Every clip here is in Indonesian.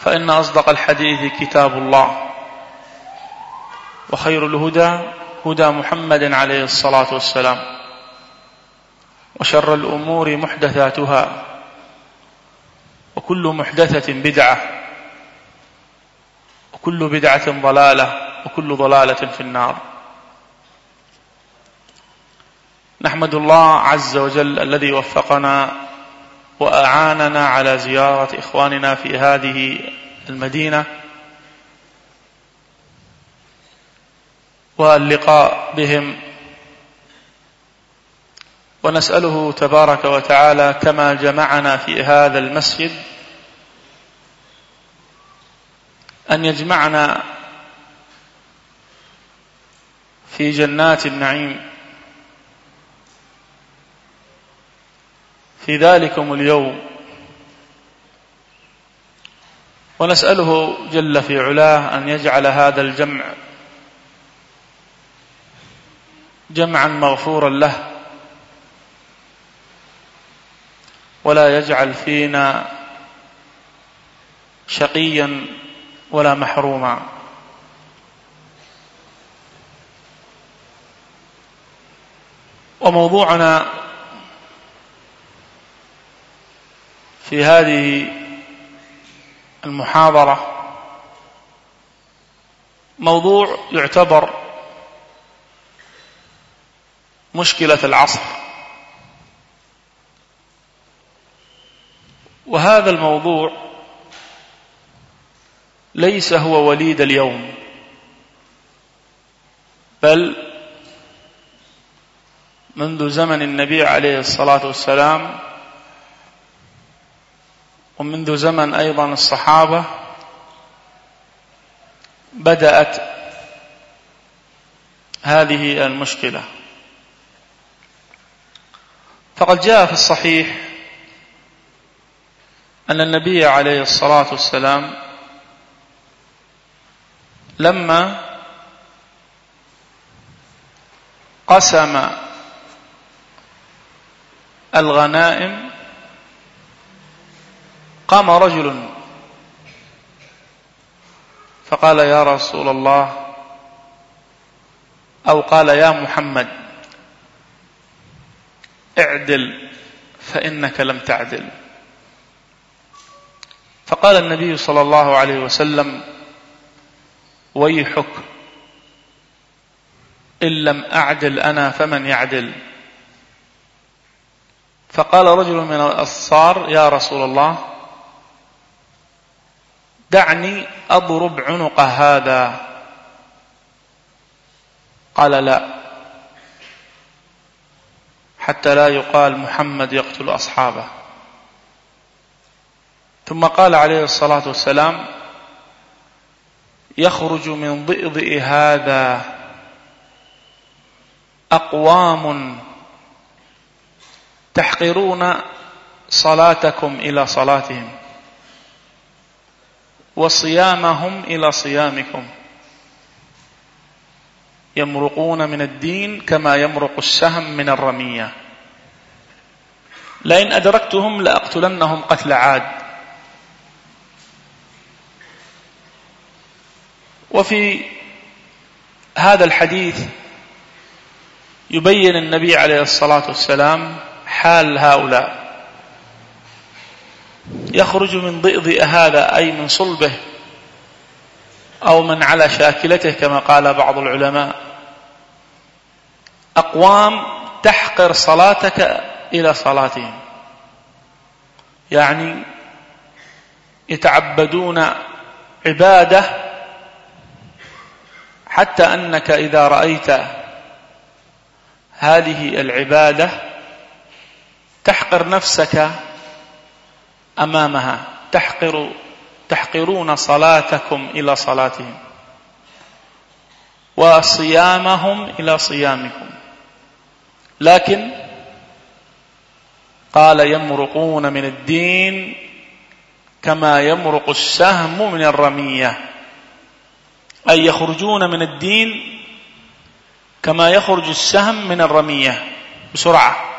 فإن أصدق الحديث كتاب الله وخير الهدى هدى محمد عليه الصلاة والسلام وشر الأمور محدثاتها وكل محدثة بدعة وكل بدعة ضلالة وكل ضلالة في النار نحمد الله عز وجل الذي وفقنا وأعاننا على زيارة إخواننا في هذه المدينة. واللقاء بهم. ونسأله تبارك وتعالى كما جمعنا في هذا المسجد أن يجمعنا في جنات النعيم. في ذلكم اليوم. ونسأله جل في علاه أن يجعل هذا الجمع جمعا مغفورا له ولا يجعل فينا شقيا ولا محروما. وموضوعنا في هذه المحاضرة موضوع يعتبر مشكلة العصر. وهذا الموضوع ليس هو وليد اليوم بل منذ زمن النبي عليه الصلاة والسلام ومنذ زمن أيضا الصحابة بدأت هذه المشكلة. فقد جاء في الصحيح أن النبي عليه الصلاة والسلام لما قسم الغنائم قام رجل فقال يا رسول الله أو قال يا محمد اعدل فإنك لم تعدل. فقال النبي صلى الله عليه وسلم ويحك إن لم أعدل أنا فمن يعدل. فقال رجل من الأنصار يا رسول الله دعني أضرب عنق هذا. قال لا. حتى لا يقال محمد يقتل أصحابه. ثم قال عليه الصلاة والسلام يخرج من ضئضئ هذا أقوام تحقرون صلاتكم إلى صلاتهم. وصيامهم إلى صيامكم. يمرقون من الدين كما يمرق السهم من الرمية. لئن أدركتهم لأقتلنهم قتل عاد. وفي هذا الحديث يبين النبي عليه الصلاة والسلام حال هؤلاء. يخرج من ضئضئ هذا أي من صلبه أو من على شاكلته كما قال بعض العلماء. أقوام تحقر صلاتك إلى صلاتهم. يعني يتعبدون عبادة حتى أنك إذا رأيت هذه العبادة تحقر نفسك أمامها. تحقر تحقرون صلاتكم إلى صلاتهم. وصيامهم إلى صيامكم. لكن قال يمرقون من الدين كما يمرق السهم من الرمية. أي يخرجون من الدين كما يخرج السهم من الرمية بسرعة.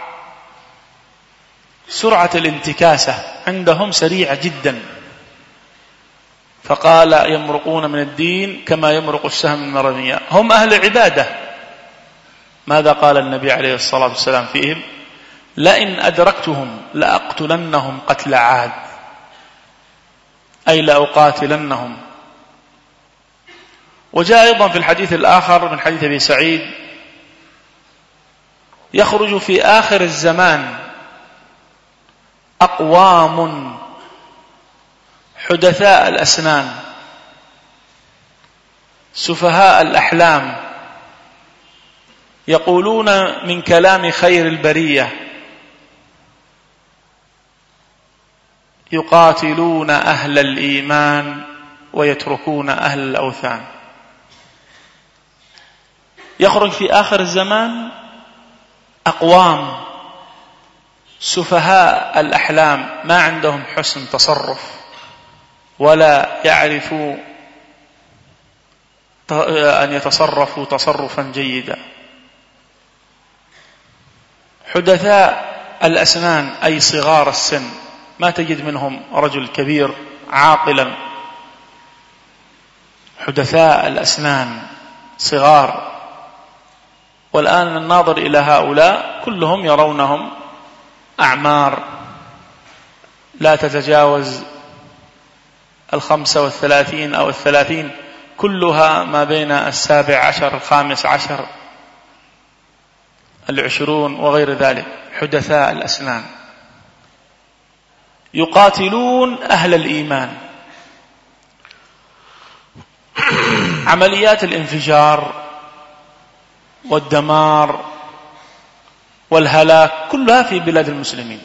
سرعة الانتكاسة عندهم سريعة جدا. فقال يمرقون من الدين كما يمرق السهم من الرمية هم أهل عبادة. ماذا قال النبي عليه الصلاة والسلام فيهم؟ لئن أدركتهم لأقتلنهم قتل عاد. أي لأقاتلنهم. وجاء أيضا في الحديث الآخر من حديث أبي سعيد يخرج في آخر الزمان أقوام حدثاء الأسنان سفهاء الأحلام يقولون من كلام خير البرية يقاتلون أهل الإيمان ويتركون أهل الأوثان. يخرج في آخر الزمان أقوام سفهاء الأحلام ما عندهم حسن تصرف ولا يعرفوا أن يتصرفوا تصرفا جيدا. حدثاء الأسنان أي صغار السن ما تجد منهم رجل كبير عاقلا. حدثاء الأسنان صغار. والآن الناظر إلى هؤلاء كلهم يرونهم أعمار لا تتجاوز الخمسة والثلاثين أو الثلاثين كلها ما بين السابع عشر الخامس عشر العشرون وغير ذلك حدثاء الأسنان. يقاتلون أهل الإيمان. عمليات الانفجار والدمار والهلاك كلها في بلاد المسلمين.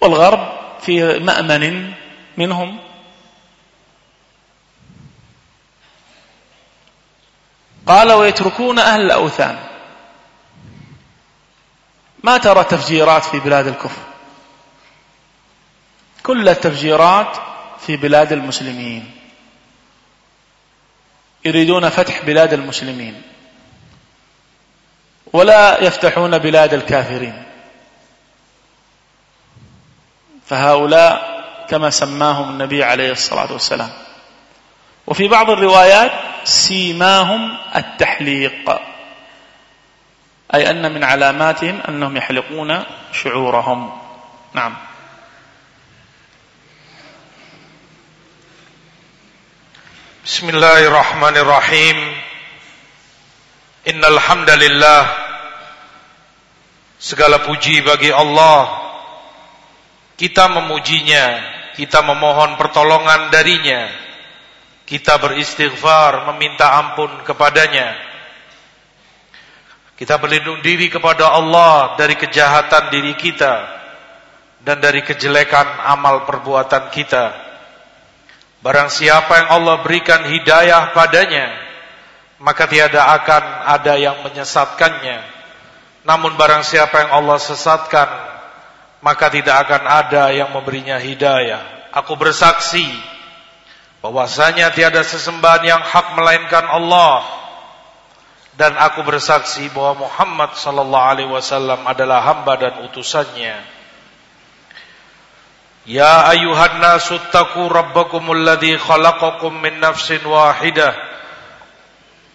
والغرب في مأمن منهم. قال ويتركون أهل الأوثان. ما ترى تفجيرات في بلاد الكفر؟ كل التفجيرات في بلاد المسلمين. يريدون فتح بلاد المسلمين. ولا يفتحون بلاد الكافرين. فهؤلاء كما سماهم النبي عليه الصلاة والسلام. وفي بعض الروايات سيماهم التحليق أي أن من علاماتهم أنهم يحلقون شعورهم. نعم. بسم الله الرحمن الرحيم. Innal hamdalillah segala puji bagi Allah. Kita memujinya, kita memohon pertolongan darinya. Kita beristighfar, meminta ampun kepadanya. Kita berlindung diri kepada Allah dari kejahatan diri kita dan dari kejelekan amal perbuatan kita. Barang siapa yang Allah berikan hidayah padanya, maka tiada akan ada yang menyesatkannya. Namun barang siapa yang Allah sesatkan Maka tidak akan ada yang memberinya hidayah. Aku bersaksi bahwasanya tiada sesembahan yang hak melainkan Allah. Dan aku bersaksi bahwa Muhammad sallallahu alaihi wasallam adalah hamba dan utusannya. Ya ayuhan nasu taqu rabbakumul ladzi khalaqakum min nafsin wahidah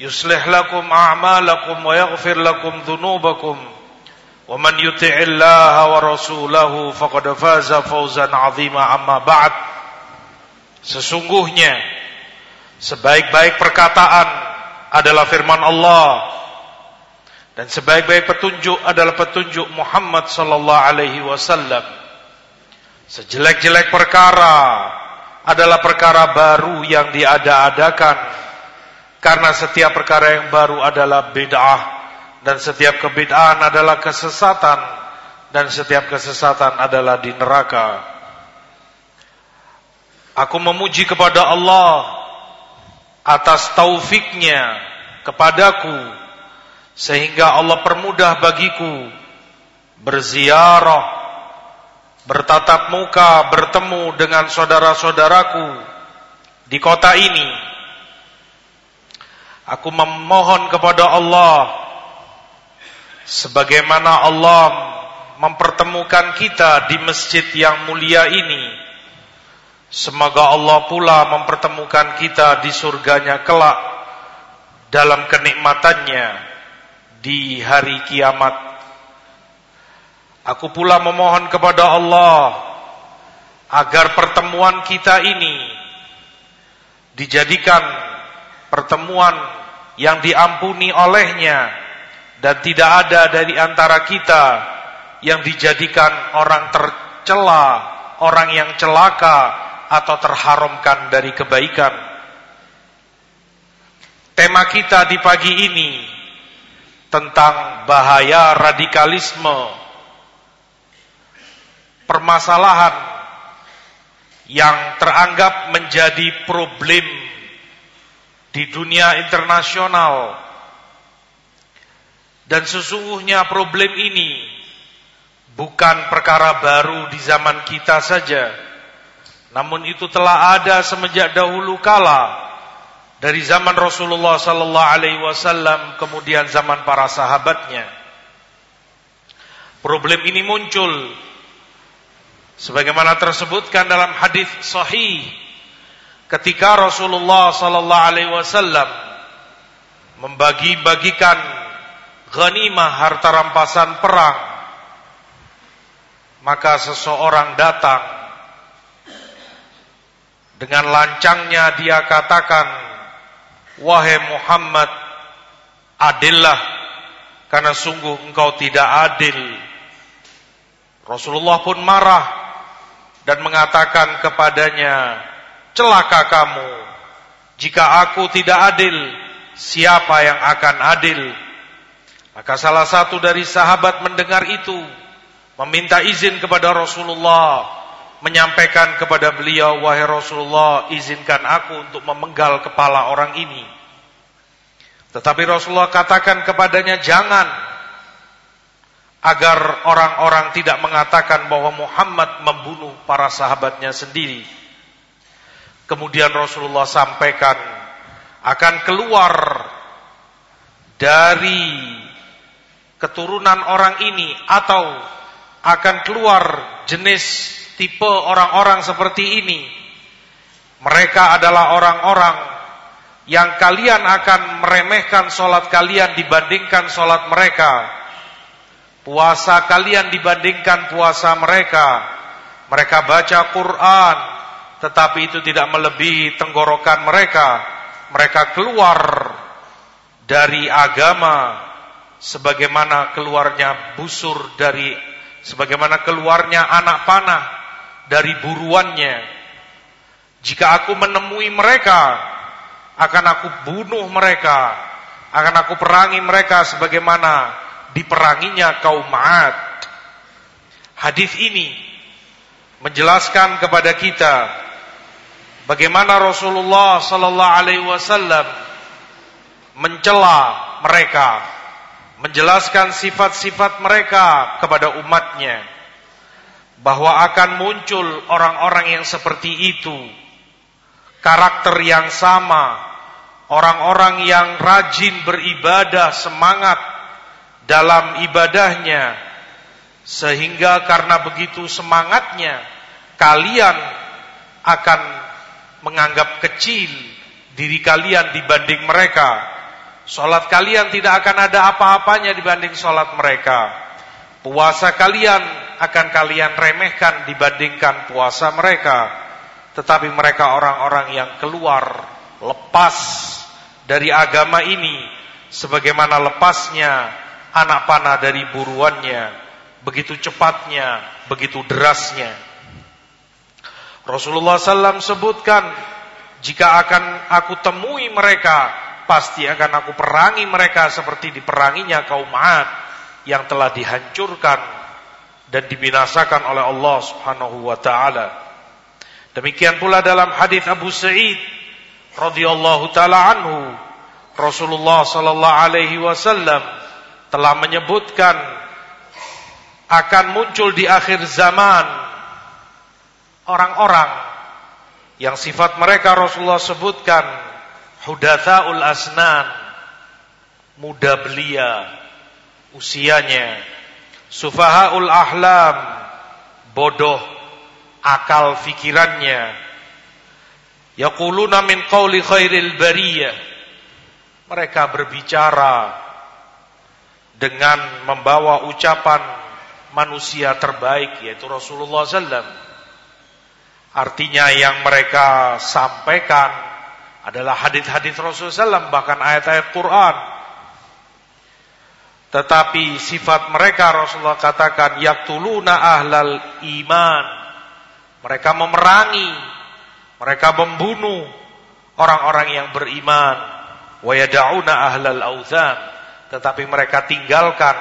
يصلح لكم أعمالكم ويغفر لكم ذنوبكم ومن يطع الله ورسوله فقد فاز فوزا عظيما أما بعد sesungguhnya Sebaik-baik perkataan adalah firman Allah dan sebaik-baik petunjuk adalah petunjuk Muhammad sallallahu alaihi wasallam. Sejelek-jelek perkara adalah perkara baru yang diada-adakan karena setiap perkara yang baru adalah bid'ah. Dan setiap kebid'ahan adalah kesesatan. Dan setiap kesesatan adalah di neraka. Aku memuji kepada Allah atas taufiknya kepadaku sehingga Allah permudah bagiku berziarah bertatap muka bertemu dengan saudara-saudaraku di kota ini aku memohon kepada Allah sebagaimana Allah mempertemukan kita di masjid yang mulia ini Semoga Allah pula mempertemukan kita di surganya kelak dalam kenikmatannya di hari kiamat. Aku pula memohon kepada Allah agar pertemuan kita ini dijadikan pertemuan yang diampuni olehnya dan tidak ada dari antara kita yang dijadikan orang tercela, orang yang celaka, atau terharamkan dari kebaikan. Tema kita di pagi ini tentang bahaya radikalisme, permasalahan yang teranggap menjadi problem di dunia internasional. Dan sesungguhnya problem ini bukan perkara baru di zaman kita saja namun itu telah ada semenjak dahulu kala dari zaman Rasulullah sallallahu alaihi wasallam kemudian zaman para sahabatnya. Problem ini muncul sebagaimana tersebutkan dalam hadis sahih ketika Rasulullah sallallahu alaihi wasallam membagi-bagikan ghanimah harta rampasan perang maka seseorang datang dengan lancangnya dia katakan, Wahai Muhammad, adillah, karena sungguh engkau tidak adil. Rasulullah pun marah dan mengatakan kepadanya, celaka kamu, jika aku tidak adil, siapa yang akan adil? Maka salah satu dari sahabat mendengar itu, meminta izin kepada Rasulullah menyampaikan kepada beliau, wahai Rasulullah, izinkan aku untuk memenggal kepala orang ini. Tetapi Rasulullah katakan kepadanya, jangan. Agar orang-orang tidak mengatakan bahwa Muhammad membunuh para sahabatnya sendiri. Kemudian Rasulullah sampaikan, akan keluar dari keturunan orang ini atau akan keluar jenis tipe orang-orang seperti ini. Mereka adalah orang-orang yang kalian akan meremehkan solat kalian dibandingkan solat mereka. Puasa kalian dibandingkan puasa mereka. Mereka baca Quran, tetapi itu tidak melebihi tenggorokan mereka. Mereka keluar dari agama sebagaimana keluarnya busur dari sebagaimana keluarnya anak panah dari buruannya. Jika aku menemui mereka, akan aku bunuh mereka, akan aku perangi mereka sebagaimana diperanginya kaum Ma'ad. Hadis ini menjelaskan kepada kita bagaimana Rasulullah sallallahu alaihi wasallam mencela mereka, menjelaskan sifat-sifat mereka kepada umatnya bahwa akan muncul orang-orang yang seperti itu karakter yang sama orang-orang yang rajin beribadah semangat dalam ibadahnya sehingga karena begitu semangatnya kalian akan menganggap kecil diri kalian dibanding mereka Sholat kalian tidak akan ada apa-apanya dibanding sholat mereka. Puasa kalian akan kalian remehkan dibandingkan puasa mereka. Tetapi mereka orang-orang yang keluar lepas dari agama ini. Sebagaimana lepasnya anak panah dari buruannya. Begitu cepatnya, begitu derasnya. Rasulullah SAW sebutkan, jika akan aku temui mereka pasti akan aku perangi mereka seperti diperanginya kaum Ad yang telah dihancurkan dan dibinasakan oleh Allah Subhanahu wa taala. Demikian pula dalam hadis Abu Sa'id radhiyallahu taala anhu Rasulullah sallallahu alaihi wasallam telah menyebutkan akan muncul di akhir zaman orang-orang yang sifat mereka Rasulullah sebutkan Hudathaul asnan Muda belia Usianya Sufahaul ahlam Bodoh Akal fikirannya. Yaquluna min qawli khairil bariyah. Mereka berbicara Dengan membawa ucapan Manusia terbaik Yaitu Rasulullah SAW Artinya yang mereka sampaikan adalah hadis-hadis Rasulullah SAW bahkan ayat-ayat Quran. Tetapi sifat mereka Rasulullah katakan yaktuluna ahlal iman. Mereka memerangi, mereka membunuh orang-orang yang beriman. Wa yad'una ahlal auzan. Tetapi mereka tinggalkan,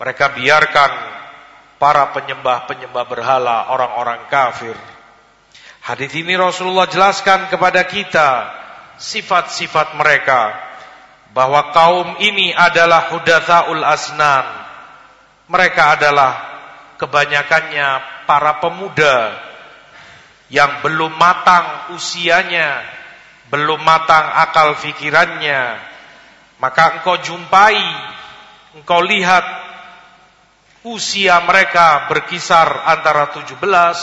mereka biarkan para penyembah-penyembah berhala orang-orang kafir. Hadis ini Rasulullah jelaskan kepada kita sifat-sifat mereka bahwa kaum ini adalah hudatsaul asnan. Mereka adalah kebanyakannya para pemuda yang belum matang usianya, belum matang akal fikirannya. Maka engkau jumpai, engkau lihat usia mereka berkisar antara 17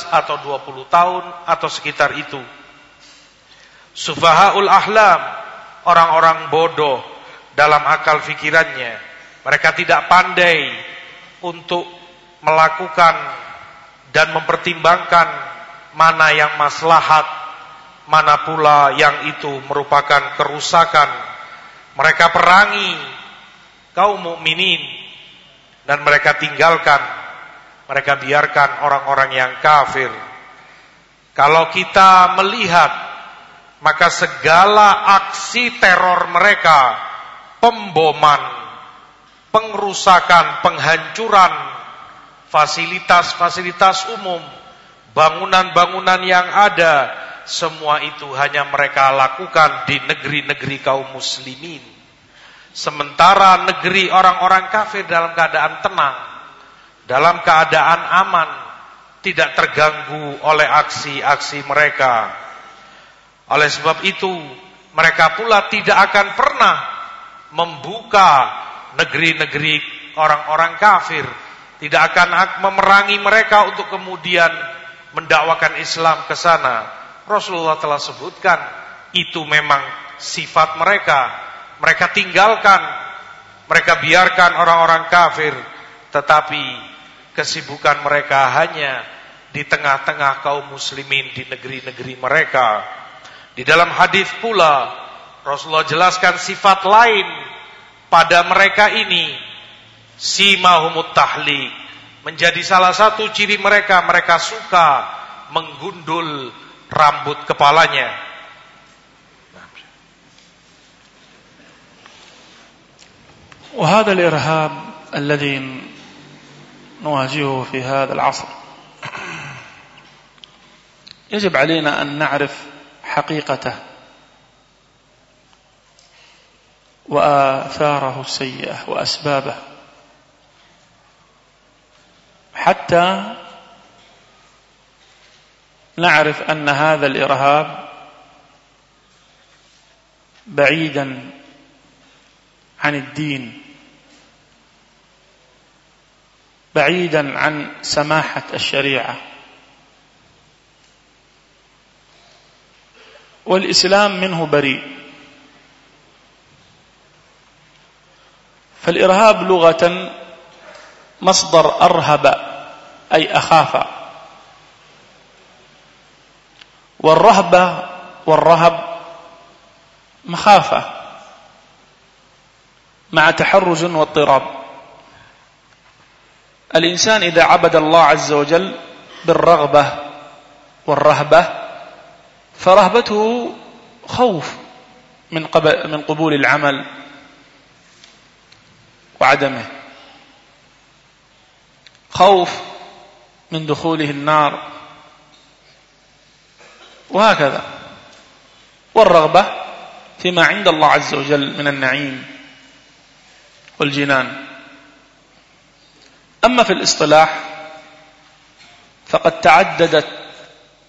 atau 20 tahun atau sekitar itu. Sufahaul ahlam, orang-orang bodoh dalam akal fikirannya. Mereka tidak pandai untuk melakukan dan mempertimbangkan mana yang maslahat, mana pula yang itu merupakan kerusakan. Mereka perangi kaum mukminin dan mereka tinggalkan, mereka biarkan orang-orang yang kafir. Kalau kita melihat, maka segala aksi teror mereka, pemboman, pengrusakan, penghancuran, fasilitas-fasilitas umum, bangunan-bangunan yang ada, semua itu hanya mereka lakukan di negeri-negeri kaum muslimin. Sementara negeri orang-orang kafir dalam keadaan tenang, dalam keadaan aman, tidak terganggu oleh aksi-aksi mereka. Oleh sebab itu, mereka pula tidak akan pernah membuka negeri-negeri orang-orang kafir, tidak akan memerangi mereka untuk kemudian mendakwakan Islam ke sana. Rasulullah telah sebutkan itu memang sifat mereka mereka tinggalkan, mereka biarkan orang-orang kafir, tetapi kesibukan mereka hanya di tengah-tengah kaum muslimin di negeri-negeri mereka. Di dalam hadis pula Rasulullah jelaskan sifat lain pada mereka ini simahumut tahlik menjadi salah satu ciri mereka mereka suka menggundul rambut kepalanya. وهذا الإرهاب الذي نواجهه في هذا العصر. يجب علينا أن نعرف حقيقته وآثاره السيئة وأسبابه. حتى نعرف أن هذا الإرهاب بعيدا عن الدين بعيدا عن سماحة الشريعة. والإسلام منه بريء. فالإرهاب لغة مصدر أرهب أي أخاف. والرهبة والرهب مخافة مع تحرز واضطراب الإنسان إذا عبد الله عز وجل بالرغبة والرهبة فرهبته خوف من من قبول العمل وعدمه. خوف من دخوله النار وهكذا. والرغبة فيما عند الله عز وجل من النعيم والجنان. أما في الاصطلاح فقد تعددت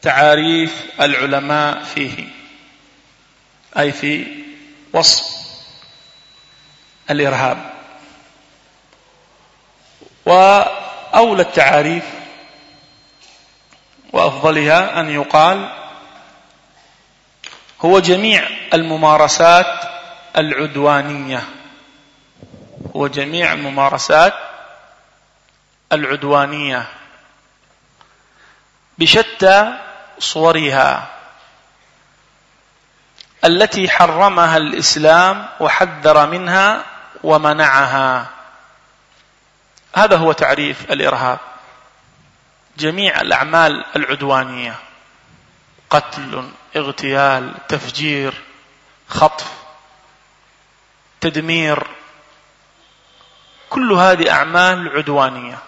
تعاريف العلماء فيه أي في وصف الإرهاب. وأولى التعاريف وأفضلها أن يقال هو جميع الممارسات العدوانية. وجميع الممارسات العدوانية بشتى صورها التي حرمها الإسلام وحذر منها ومنعها. هذا هو تعريف الإرهاب. جميع الأعمال العدوانية قتل اغتيال تفجير خطف تدمير كل هذه أعمال عدوانية.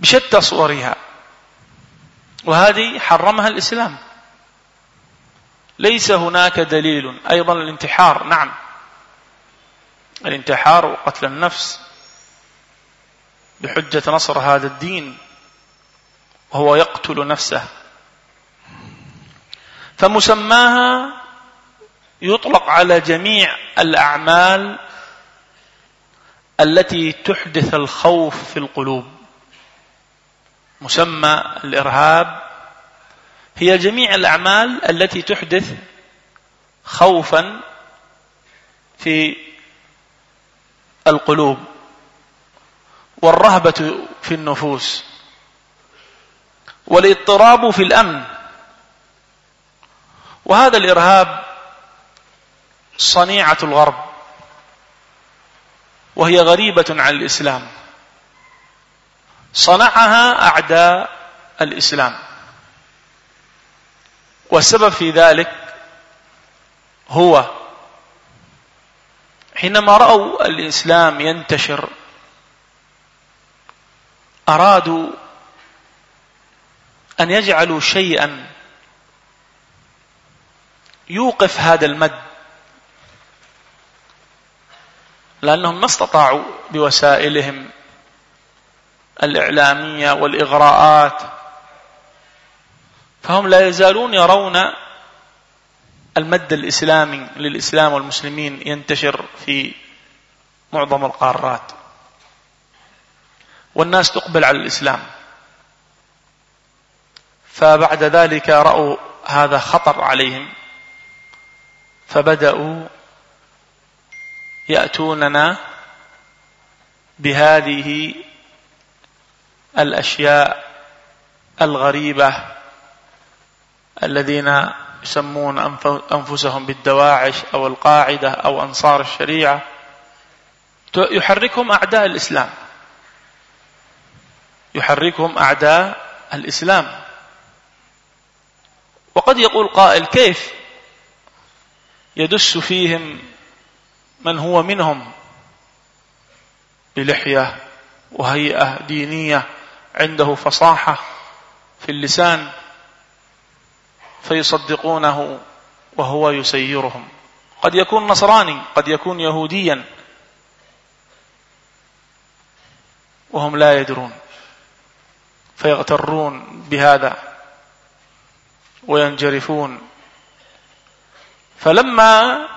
بشتى صورها. وهذه حرمها الإسلام. ليس هناك دليل أيضا الانتحار نعم. الانتحار وقتل النفس بحجة نصر هذا الدين وهو يقتل نفسه. فمسماها يطلق على جميع الأعمال التي تحدث الخوف في القلوب. مسمى الإرهاب هي جميع الأعمال التي تحدث خوفا في القلوب والرهبة في النفوس والإضطراب في الأمن. وهذا الإرهاب صنيعة الغرب وهي غريبة عن الإسلام. صنعها أعداء الإسلام. والسبب في ذلك هو حينما رأوا الإسلام ينتشر أرادوا أن يجعلوا شيئا يوقف هذا المد لأنهم ما استطاعوا بوسائلهم الإعلامية والإغراءات. فهم لا يزالون يرون المد الإسلامي للإسلام والمسلمين ينتشر في معظم القارات. والناس تقبل على الإسلام. فبعد ذلك رأوا هذا خطر عليهم. فبدأوا يأتوننا بهذه الأشياء الغريبة الذين يسمون أنفسهم بالدواعش أو القاعدة أو أنصار الشريعة. يحركهم أعداء الإسلام. يحركهم أعداء الإسلام. وقد يقول قائل كيف يدس فيهم من هو منهم؟ بلحية وهيئة دينية عنده فصاحة في اللسان فيصدقونه وهو يسيرهم. قد يكون نصراني قد يكون يهوديا. وهم لا يدرون. فيغترون بهذا وينجرفون. فلما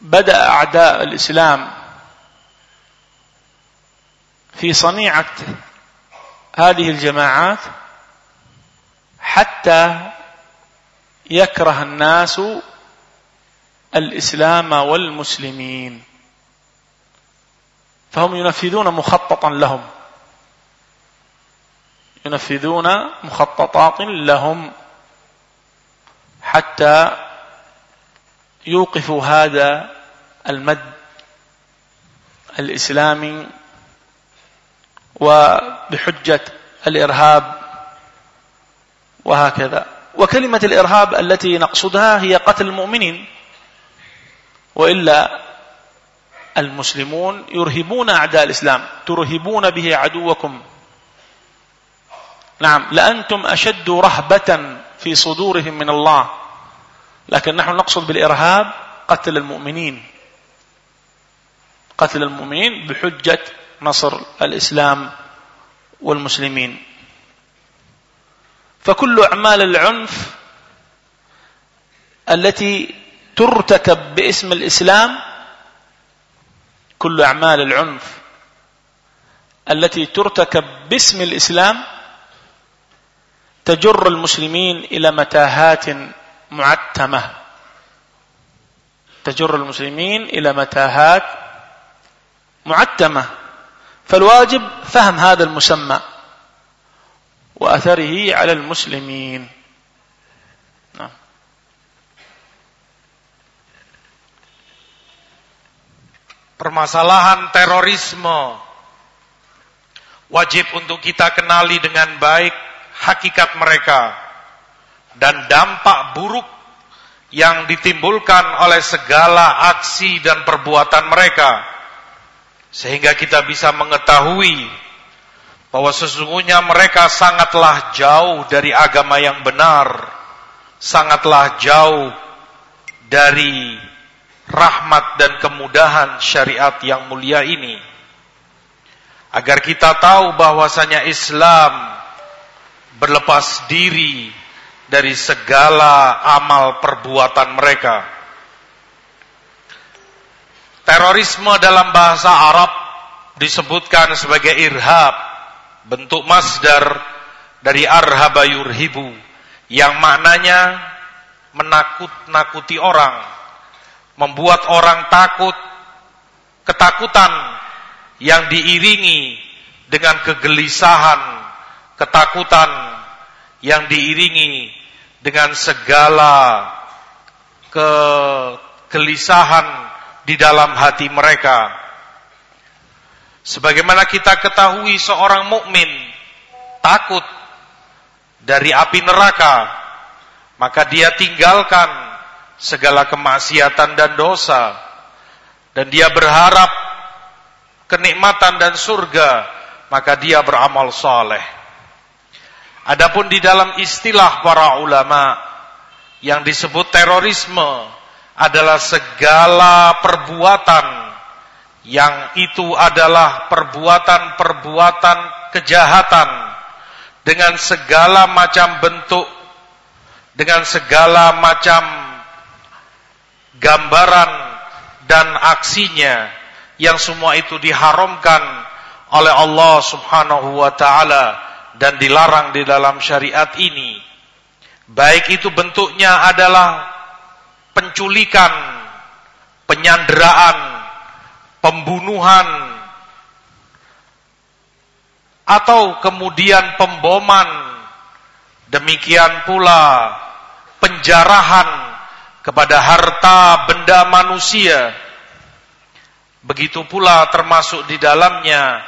بدأ أعداء الإسلام في صنيعة هذه الجماعات حتى يكره الناس الإسلام والمسلمين. فهم ينفذون مخططا لهم. ينفذون مخططات لهم حتى يوقفوا هذا المد الإسلامي وبحجة الإرهاب وهكذا. وكلمة الإرهاب التي نقصدها هي قتل المؤمنين وإلا المسلمون يرهبون أعداء الإسلام ترهبون به عدوكم. نعم لأنتم أشد رهبة في صدورهم من الله. لكن نحن نقصد بالإرهاب قتل المؤمنين. قتل المؤمنين بحجة نصر الإسلام والمسلمين. فكل أعمال العنف التي ترتكب باسم الإسلام كل أعمال العنف التي ترتكب باسم الإسلام تجر المسلمين إلى متاهات معتمة. تجر المسلمين إلى متاهات معتمة. فالواجب فهم هذا المسمى وأثره على المسلمين نعم Permasalahan terorisme wajib untuk kita kenali dengan baik hakikat mereka dan dampak buruk yang ditimbulkan oleh segala aksi dan perbuatan mereka sehingga kita bisa mengetahui bahwa sesungguhnya mereka sangatlah jauh dari agama yang benar sangatlah jauh dari rahmat dan kemudahan syariat yang mulia ini. Agar kita tahu bahwasanya Islam berlepas diri dari segala amal perbuatan mereka. Terorisme dalam bahasa Arab disebutkan sebagai irhab, bentuk masdar dari arhaba yurhibu, yang maknanya menakut-nakuti orang, membuat orang takut, ketakutan yang diiringi dengan kegelisahan, ketakutan yang diiringi dengan segala kegelisahan di dalam hati mereka. Sebagaimana kita ketahui seorang mukmin takut dari api neraka, maka dia tinggalkan segala kemaksiatan dan dosa dan dia berharap kenikmatan dan surga maka dia beramal saleh adapun di dalam istilah para ulama yang disebut terorisme adalah segala perbuatan yang itu adalah perbuatan-perbuatan kejahatan dengan segala macam bentuk dengan segala macam gambaran dan aksinya yang semua itu diharamkan oleh Allah Subhanahu wa taala dan dilarang di dalam syariat ini. Baik itu bentuknya adalah penculikan, penyanderaan, pembunuhan atau kemudian pemboman. Demikian pula penjarahan kepada harta benda manusia. Begitu pula termasuk di dalamnya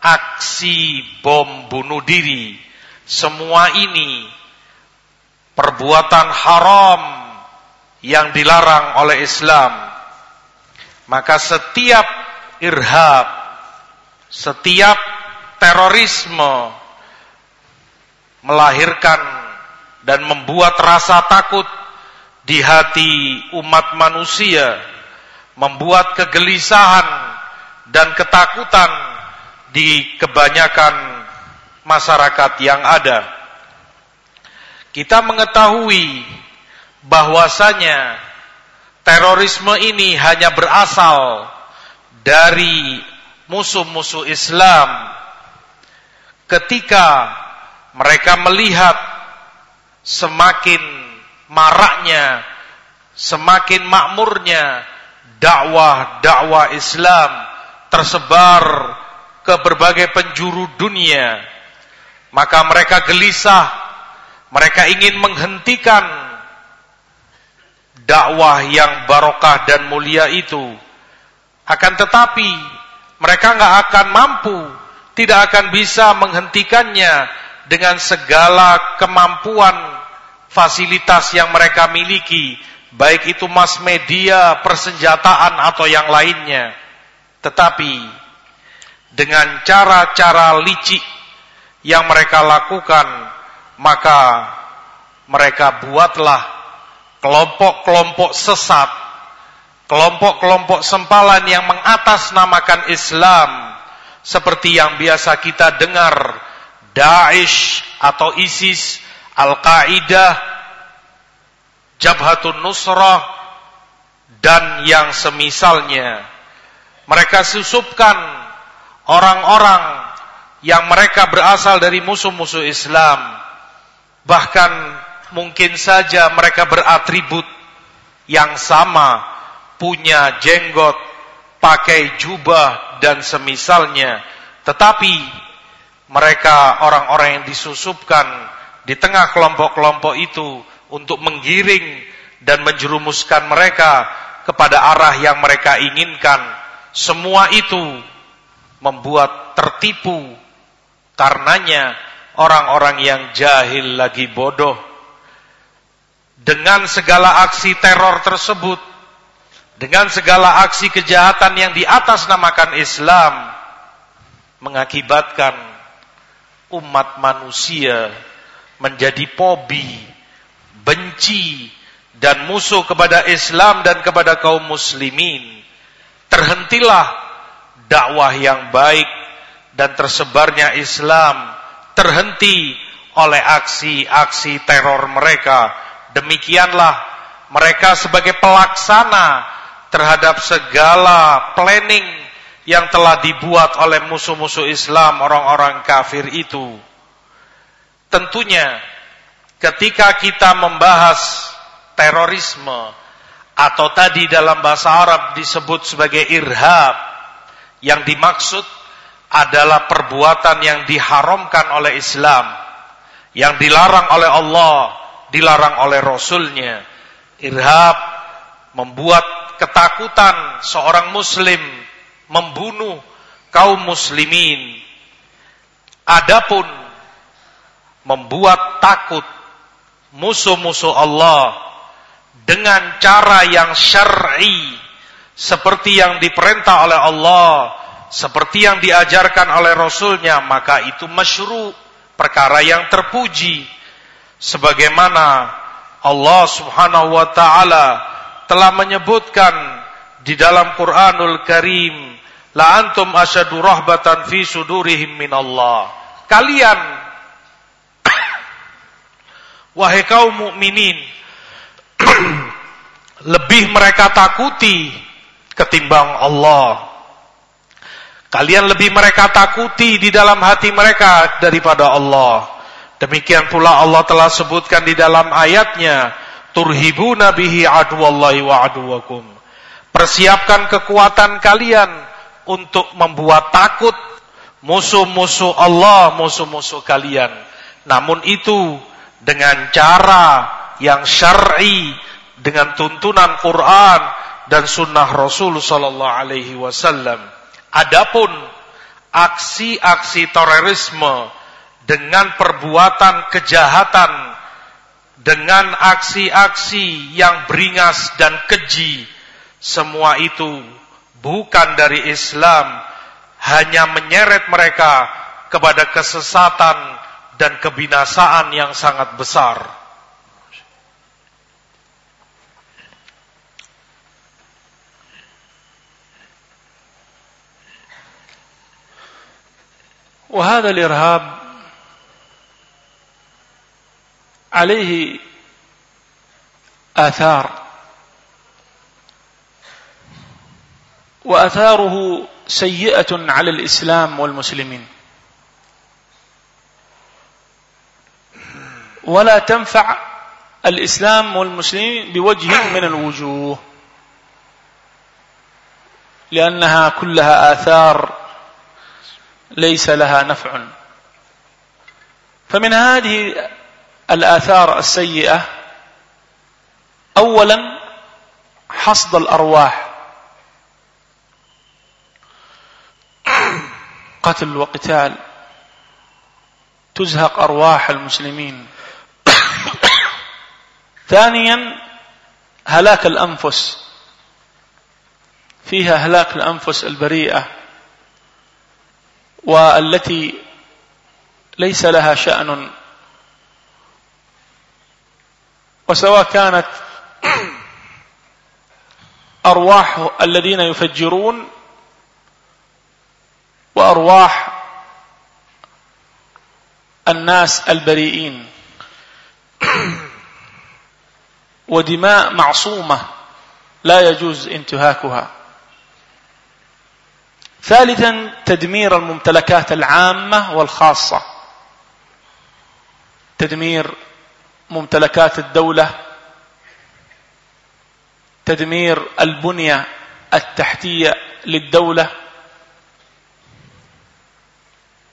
aksi bom bunuh diri. Semua ini perbuatan haram yang dilarang oleh Islam, maka setiap irhab, setiap terorisme melahirkan dan membuat rasa takut di hati umat manusia, membuat kegelisahan dan ketakutan di kebanyakan masyarakat yang ada. Kita mengetahui bahwasanya terorisme ini hanya berasal dari musuh-musuh Islam. Ketika mereka melihat semakin maraknya, semakin makmurnya dakwah-dakwah Islam tersebar ke berbagai penjuru dunia, maka mereka gelisah, mereka ingin menghentikan dakwah yang barokah dan mulia itu. Akan tetapi mereka nggak akan mampu, tidak akan bisa menghentikannya dengan segala kemampuan fasilitas yang mereka miliki, baik itu mass media, persenjataan atau yang lainnya. Tetapi dengan cara-cara licik yang mereka lakukan, maka mereka buatlah kelompok-kelompok sesat, kelompok-kelompok sempalan yang mengatasnamakan Islam seperti yang biasa kita dengar Daesh atau ISIS, Al-Qaeda, Jabhatun Nusrah, dan yang semisalnya. Mereka susupkan orang-orang yang mereka berasal dari musuh-musuh Islam. Bahkan mungkin saja mereka beratribut yang sama, punya jenggot, pakai jubah dan semisalnya. Tetapi mereka orang-orang yang disusupkan di tengah kelompok-kelompok itu untuk menggiring dan menjerumuskan mereka kepada arah yang mereka inginkan. Semua itu membuat tertipu karenanya orang-orang yang jahil lagi bodoh dengan segala aksi teror tersebut dengan segala aksi kejahatan yang di atas namakan Islam mengakibatkan umat manusia menjadi pobi, benci dan musuh kepada Islam dan kepada kaum muslimin. Terhentilah dakwah yang baik dan tersebarnya Islam terhenti oleh aksi-aksi teror mereka. Demikianlah mereka sebagai pelaksana terhadap segala planning yang telah dibuat oleh musuh-musuh Islam, orang-orang kafir itu. Tentunya ketika kita membahas terorisme atau tadi dalam bahasa Arab disebut sebagai irhab, yang dimaksud adalah perbuatan yang diharamkan oleh Islam, yang dilarang oleh Allah, dilarang oleh Rasulnya. Irhab membuat ketakutan seorang muslim membunuh kaum muslimin. Adapun membuat takut musuh-musuh Allah dengan cara yang syar'i seperti yang diperintah oleh Allah, seperti yang diajarkan oleh Rasulnya, maka itu masyru, perkara yang terpuji. Sebagaimana Allah subhanahu wa ta'ala telah menyebutkan di dalam Quranul Karim La antum asyadu rahbatan fi sudurihim minallah. Kalian wahai kaum mukminin lebih mereka takuti ketimbang Allah. Kalian lebih mereka takuti di dalam hati mereka daripada Allah. Demikian pula Allah telah sebutkan di dalam ayatnya, turhibuna bihi aduwallahi wa aduwakum. Persiapkan kekuatan kalian untuk membuat takut musuh-musuh Allah, musuh-musuh kalian. Namun itu dengan cara yang syar'i, dengan tuntunan Quran dan sunnah Rasul sallallahu alaihi wasallam. Adapun aksi-aksi terorisme dengan perbuatan kejahatan dengan aksi-aksi yang beringas dan keji semua itu bukan dari Islam hanya menyeret mereka kepada kesesatan dan kebinasaan yang sangat besar وهذا الإرهاب عليه آثار. وآثاره سيئة على الإسلام والمسلمين. ولا تنفع الإسلام والمسلمين بوجه من الوجوه. لأنها كلها آثار ليس لها نفع. فمن هذه الآثار السيئة أولا حصد الأرواح. قتل وقتال تزهق أرواح المسلمين. ثانيا هلاك الأنفس فيها هلاك الأنفس البريئة والتي ليس لها شأن. وسواء كانت أرواح الذين يفجرون وأرواح الناس البريئين. ودماء معصومة لا يجوز انتهاكها. ثالثا تدمير الممتلكات العامة والخاصة. تدمير ممتلكات الدولة تدمير البنية التحتية للدولة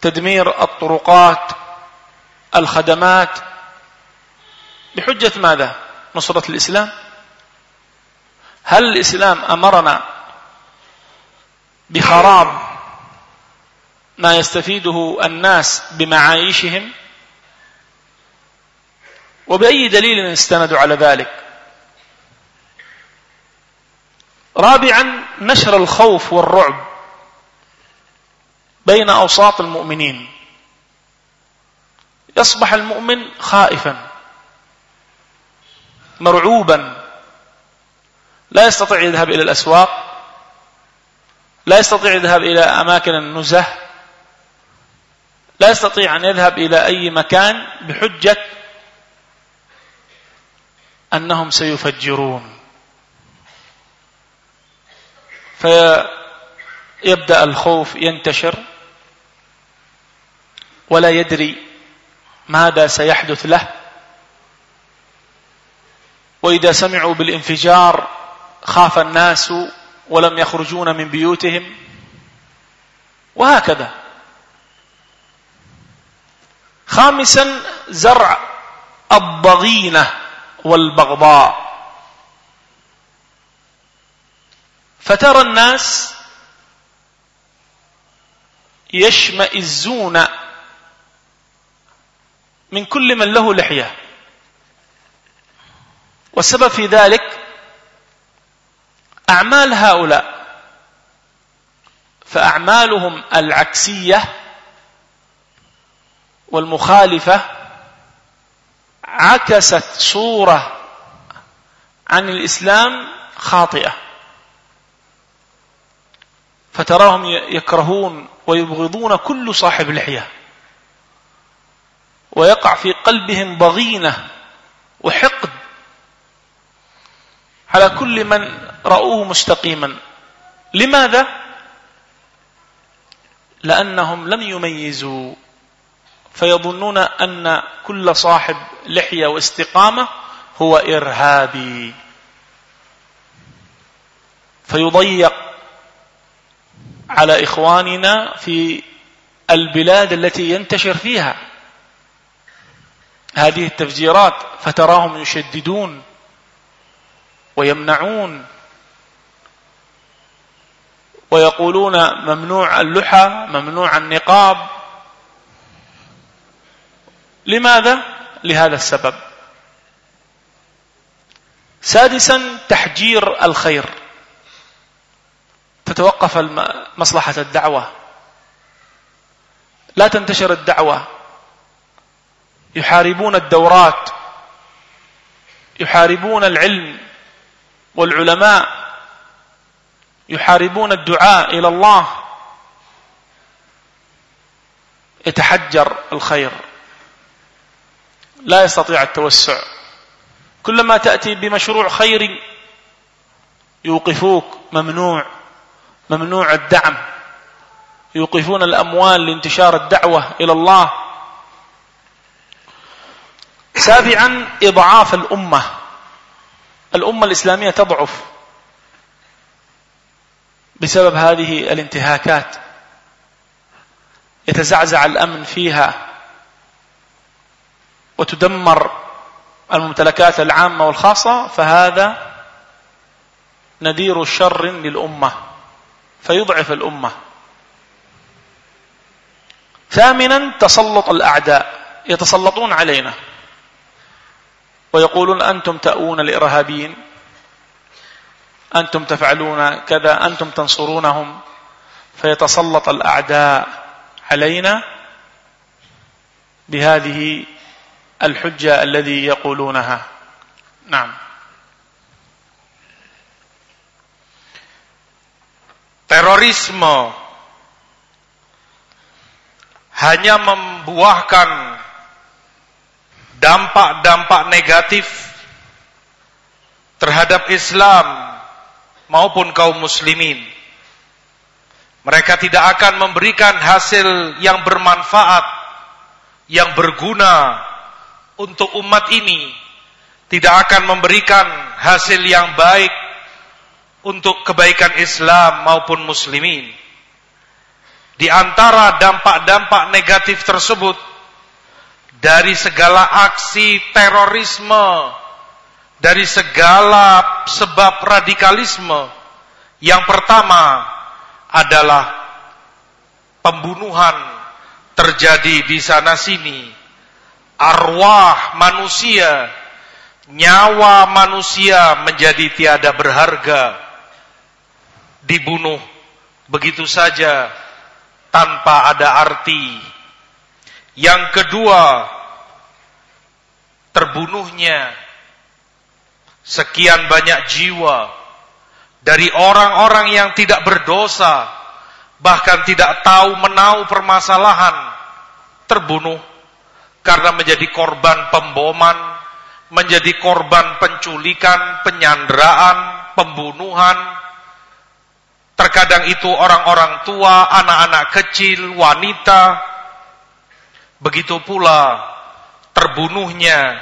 تدمير الطرقات الخدمات. بحجة ماذا؟ نصرة الإسلام. هل الإسلام أمرنا بخراب ما يستفيده الناس بمعايشهم؟ وبأي دليل استندوا على ذلك؟ رابعا نشر الخوف والرعب بين أوساط المؤمنين. يصبح المؤمن خائفا مرعوبا لا يستطيع يذهب إلى الأسواق لا يستطيع الذهاب إلى أماكن النزه لا يستطيع أن يذهب إلى أي مكان بحجة أنهم سيفجرون. فيبدأ الخوف ينتشر ولا يدري ماذا سيحدث له. وإذا سمعوا بالانفجار خاف الناس ولم يخرجون من بيوتهم. وهكذا. خامسا زرع الضغينة. والبغضاء. فترى الناس يشمئزون من كل من له لحية. والسبب في ذلك أعمال هؤلاء. فأعمالهم العكسية والمخالفة عكست صورة عن الإسلام خاطئة. فتراهم يكرهون ويبغضون كل صاحب لحية. ويقع في قلبهم ضغينة وحقد على كل من رأوه مستقيما. لماذا؟ لأنهم لم يميزوا فيظنون أن كل صاحب لحية واستقامة هو إرهابي. فيضيق على إخواننا في البلاد التي ينتشر فيها هذه التفجيرات فتراهم يشددون ويمنعون ويقولون ممنوع اللحى ممنوع النقاب لماذا؟ لهذا السبب. سادسا تحجير الخير. تتوقف مصلحة الدعوة. لا تنتشر الدعوة. يحاربون الدورات. يحاربون العلم والعلماء. يحاربون الدعاء إلى الله. يتحجر الخير. لا يستطيع التوسع. كلما تأتي بمشروع خيري يوقفوك ممنوع ممنوع الدعم. يوقفون الأموال لانتشار الدعوة إلى الله. سابعا إضعاف الأمة. الأمة الإسلامية تضعف بسبب هذه الانتهاكات. يتزعزع الأمن فيها. وتدمر الممتلكات العامة والخاصة فهذا ندير شر للأمة فيضعف الأمة. ثامنا تسلط الأعداء يتسلطون علينا. ويقولون أنتم تأوون الإرهابيين أنتم تفعلون كذا أنتم تنصرونهم. فيتسلط الأعداء علينا بهذه الحجة الذي يقولونها نعم terorisme hanya membuahkan dampak-dampak negatif terhadap Islam maupun kaum muslimin. Mereka tidak akan memberikan hasil yang bermanfaat, yang berguna untuk umat ini. Tidak akan memberikan hasil yang baik untuk kebaikan Islam maupun muslimin. Di antara dampak-dampak negatif tersebut dari segala aksi terorisme, dari segala sebab radikalisme, yang pertama adalah pembunuhan terjadi di sana sini. Arwah manusia, nyawa manusia menjadi tiada berharga dibunuh. Begitu saja tanpa ada arti. Yang kedua, terbunuhnya. Sekian banyak jiwa dari orang-orang yang tidak berdosa, bahkan tidak tahu menau permasalahan, terbunuh karena menjadi korban pemboman, menjadi korban penculikan, penyanderaan, pembunuhan, Terkadang itu orang-orang tua, anak-anak kecil, wanita. Begitu pula terbunuhnya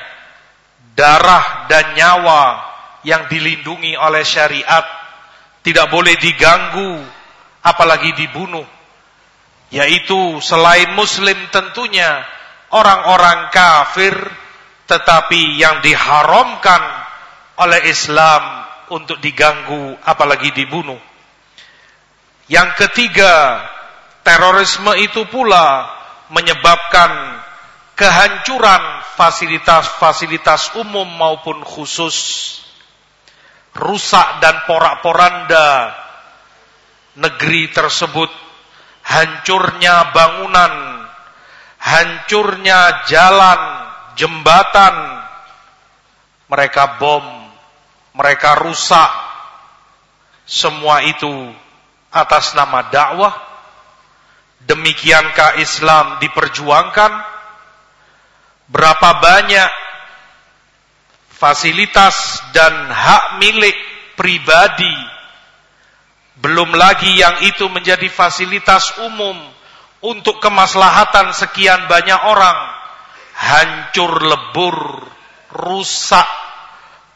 darah dan nyawa yang dilindungi oleh syariat. Tidak boleh diganggu apalagi dibunuh. Yaitu selain muslim tentunya orang-orang kafir tetapi yang diharamkan oleh Islam untuk diganggu apalagi dibunuh yang ketiga, terorisme itu pula menyebabkan kehancuran fasilitas-fasilitas umum maupun khusus. Rusak dan porak-poranda negeri tersebut, hancurnya bangunan, hancurnya jalan, jembatan, mereka bom, mereka rusak. Semua itu atas nama dakwah? Demikiankah Islam diperjuangkan? Berapa banyak fasilitas dan hak milik pribadi belum lagi yang itu menjadi fasilitas umum untuk kemaslahatan sekian banyak orang hancur lebur rusak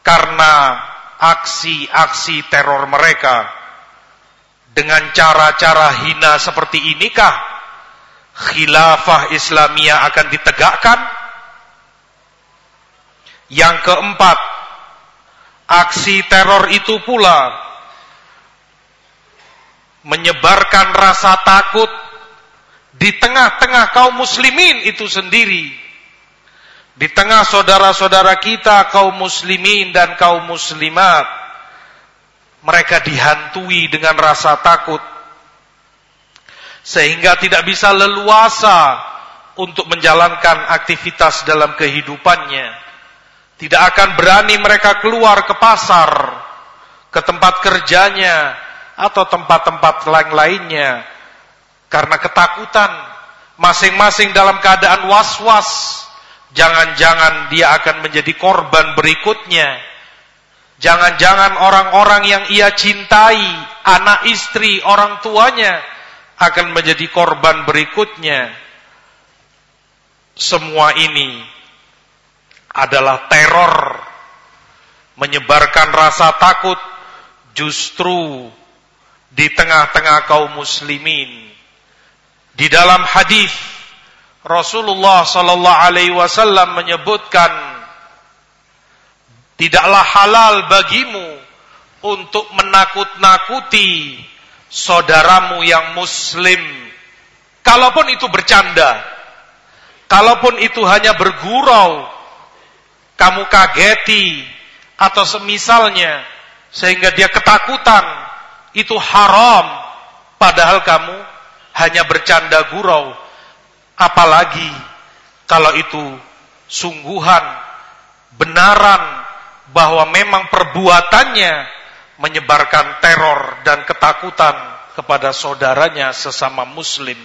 karena aksi-aksi teror mereka dengan cara-cara hina seperti inikah khilafah Islamiyah akan ditegakkan? Yang keempat, aksi teror itu pula menyebarkan rasa takut di tengah-tengah kaum muslimin itu sendiri. di tengah saudara-saudara kita kaum muslimin dan kaum muslimat mereka dihantui dengan rasa takut. Sehingga tidak bisa leluasa untuk menjalankan aktivitas dalam kehidupannya. Tidak akan berani mereka keluar ke pasar ke tempat kerjanya atau tempat-tempat lain lainnya karena ketakutan masing-masing dalam keadaan was-was Jangan-jangan dia akan menjadi korban berikutnya. Jangan-jangan orang-orang yang ia cintai, anak istri, orang tuanya akan menjadi korban berikutnya. Semua ini adalah teror menyebarkan rasa takut justru di tengah-tengah kaum muslimin. Di dalam hadis Rasulullah sallallahu alaihi wasallam menyebutkan tidaklah halal bagimu untuk menakut-nakuti saudaramu yang muslim. Kalaupun itu bercanda kalaupun itu hanya bergurau kamu kageti atau semisalnya sehingga dia ketakutan itu haram. Padahal kamu hanya bercanda gurau Apalagi kalau itu sungguhan, benaran bahwa memang perbuatannya menyebarkan teror dan ketakutan kepada saudaranya sesama muslim.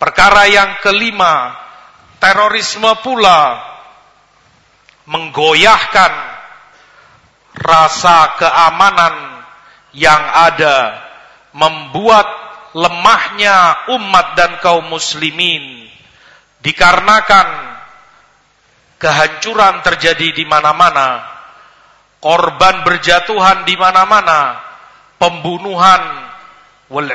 Perkara yang kelima, terorisme pula menggoyahkan rasa keamanan yang ada, membuat lemahnya umat dan kaum muslimin dikarenakan kehancuran terjadi di mana-mana, korban berjatuhan di mana-mana, pembunuhan wal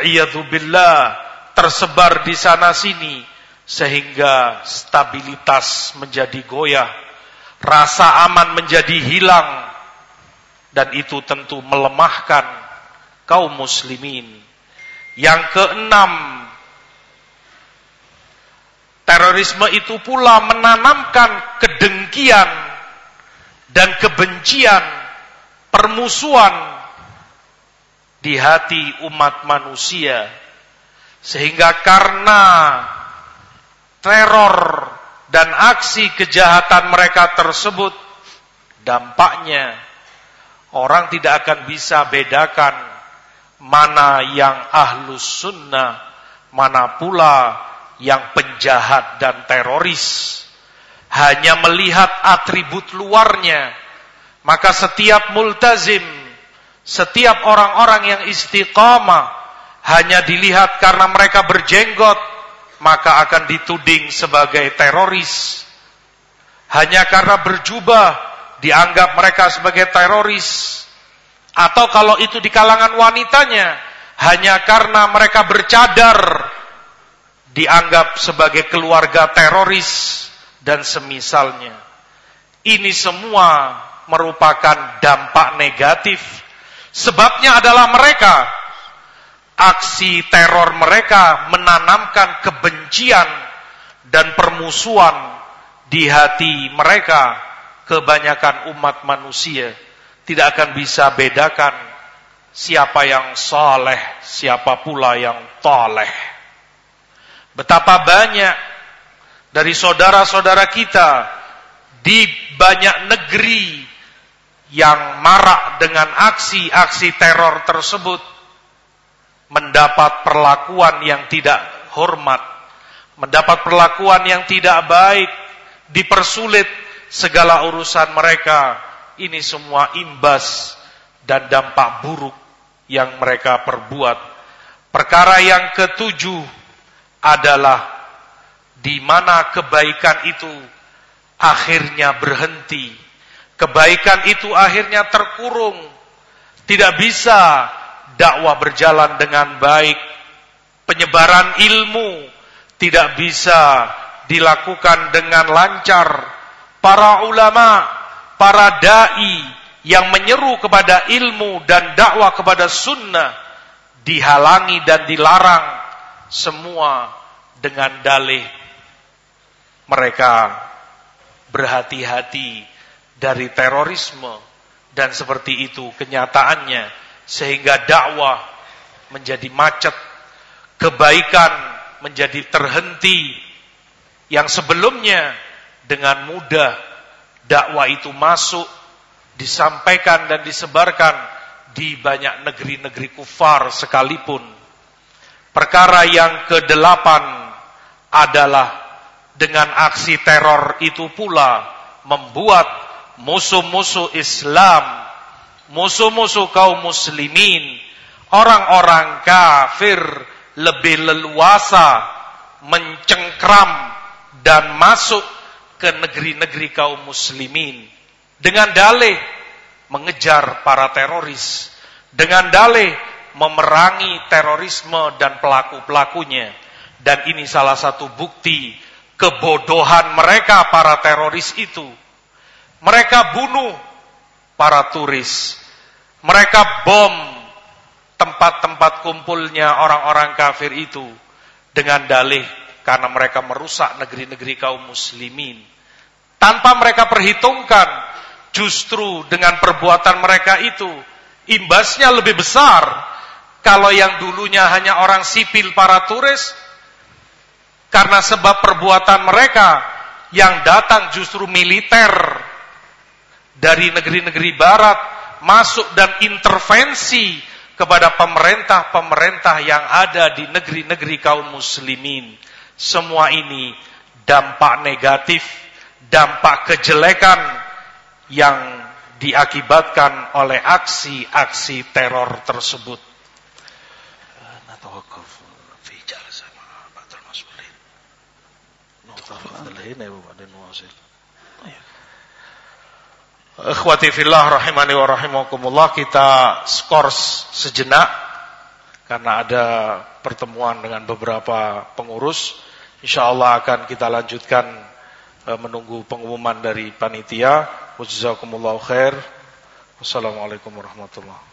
billah tersebar di sana sini sehingga stabilitas menjadi goyah, rasa aman menjadi hilang dan itu tentu melemahkan kaum muslimin. Yang keenam, terorisme itu pula menanamkan kedengkian dan kebencian, permusuhan di hati umat manusia. Sehingga karena teror dan aksi kejahatan mereka tersebut, dampaknya orang tidak akan bisa bedakan mana yang ahlus sunnah, mana pula yang penjahat dan teroris. Hanya melihat atribut luarnya, maka setiap multazim, setiap orang-orang yang istiqamah, hanya dilihat karena mereka berjenggot, maka akan dituding sebagai teroris. Hanya karena berjubah, dianggap mereka sebagai teroris atau kalau itu di kalangan wanitanya, hanya karena mereka bercadar, dianggap sebagai keluarga teroris dan semisalnya. Ini semua merupakan dampak negatif. Sebabnya adalah mereka, aksi teror mereka menanamkan kebencian dan permusuhan di hati mereka, kebanyakan umat manusia tidak akan bisa bedakan siapa yang saleh, siapa pula yang toleh. Betapa banyak dari saudara-saudara kita di banyak negeri yang marak dengan aksi-aksi teror tersebut mendapat perlakuan yang tidak hormat, mendapat perlakuan yang tidak baik, dipersulit segala urusan mereka ini semua imbas dan dampak buruk yang mereka perbuat. Perkara yang ketujuh adalah di mana kebaikan itu akhirnya berhenti. Kebaikan itu akhirnya terkurung. Tidak bisa dakwah berjalan dengan baik. Penyebaran ilmu tidak bisa dilakukan dengan lancar. Para ulama para dai yang menyeru kepada ilmu dan dakwah kepada sunnah dihalangi dan dilarang semua dengan dalih. Mereka berhati-hati dari terorisme dan seperti itu kenyataannya sehingga dakwah menjadi macet, kebaikan menjadi terhenti yang sebelumnya dengan mudah dakwah itu masuk disampaikan dan disebarkan di banyak negeri-negeri kufar sekalipun. Perkara yang kedelapan adalah dengan aksi teror itu pula membuat musuh-musuh Islam, musuh-musuh kaum muslimin, orang-orang kafir lebih leluasa mencengkram dan masuk ke negeri-negeri kaum muslimin dengan dalih mengejar para teroris, dengan dalih memerangi terorisme dan pelaku-pelakunya. Dan ini salah satu bukti kebodohan mereka para teroris itu. Mereka bunuh para turis. Mereka bom tempat-tempat kumpulnya orang-orang kafir itu dengan dalih karena mereka merusak negeri-negeri kaum muslimin. Tanpa mereka perhitungkan justru dengan perbuatan mereka itu imbasnya lebih besar kalau yang dulunya hanya orang sipil para turis karena sebab perbuatan mereka yang datang justru militer dari negeri-negeri barat masuk dan intervensi kepada pemerintah-pemerintah yang ada di negeri-negeri kaum muslimin. Semua ini dampak negatif, dampak kejelekan yang diakibatkan oleh aksi-aksi teror tersebut. Ikhwati fillah rahimani wa rahimakumullah kita skor sejenak karena ada pertemuan dengan beberapa pengurus. Insyaallah akan kita lanjutkan e, menunggu pengumuman dari panitia. Wassalamualaikum warahmatullahi